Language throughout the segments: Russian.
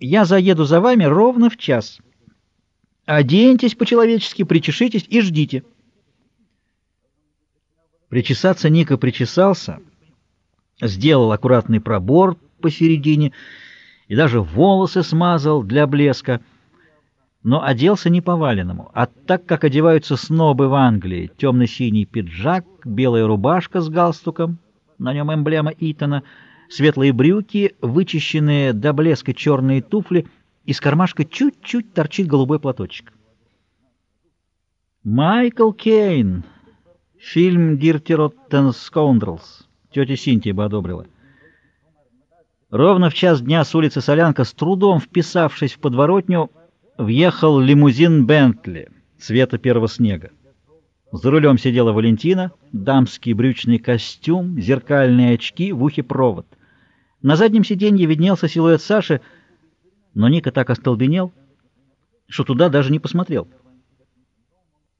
Я заеду за вами ровно в час. Оденьтесь по-человечески, причешитесь и ждите. Причесаться Ника причесался, сделал аккуратный пробор посередине и даже волосы смазал для блеска, но оделся не по-валенному, а так, как одеваются снобы в Англии. Темно-синий пиджак, белая рубашка с галстуком, на нем эмблема Итона, светлые брюки, вычищенные до блеска черные туфли, из кармашка чуть-чуть торчит голубой платочек. Майкл Кейн. Фильм «Dirty Rotten Scoundrels». Тетя Синтия бы одобрила. Ровно в час дня с улицы Солянка, с трудом вписавшись в подворотню, въехал лимузин Бентли цвета первого снега. За рулем сидела Валентина, дамский брючный костюм, зеркальные очки, в ухе провод. На заднем сиденье виднелся силуэт Саши, но Ника так остолбенел, что туда даже не посмотрел.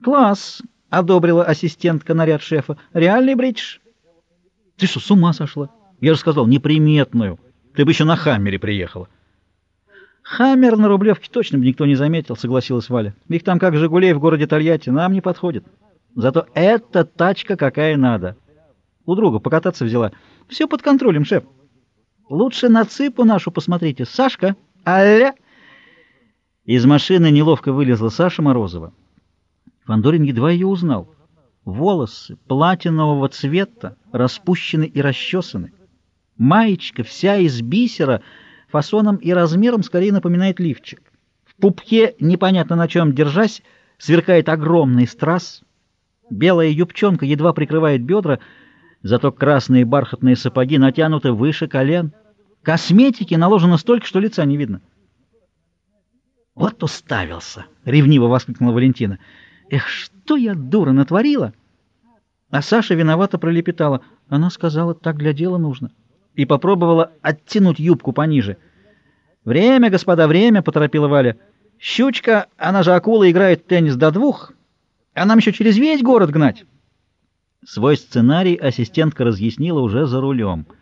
«Класс!» — одобрила ассистентка наряд шефа. «Реальный бридж?» «Ты что, с ума сошла? Я же сказал, неприметную. Ты бы еще на Хаммере приехала». «Хаммер на Рублевке точно бы никто не заметил», — согласилась Валя. «Их там как «Жигулей» в городе Тольятти, нам не подходит. Зато эта тачка какая надо. У друга покататься взяла. Все под контролем, шеф. Лучше на цыпу нашу посмотрите. Сашка, аля!» Из машины неловко вылезла Саша Морозова. Фандорин едва ее узнал. Волосы платинового цвета, распущены и расчесаны. Маечка вся из бисера, фасоном и размером скорее напоминает лифчик. В пупке, непонятно на чем держась, сверкает огромный страз. Белая юбчонка едва прикрывает бедра, зато красные бархатные сапоги натянуты выше колен. Косметики наложено столько, что лица не видно. «Вот уставился!» — ревниво воскликнула Валентина. Эх, что я, дура, натворила? А Саша виновато пролепетала. Она сказала, так для дела нужно. И попробовала оттянуть юбку пониже. «Время, господа, время!» — поторопила Валя. «Щучка, она же акула, играет в теннис до двух, а нам еще через весь город гнать!» Свой сценарий ассистентка разъяснила уже за рулем —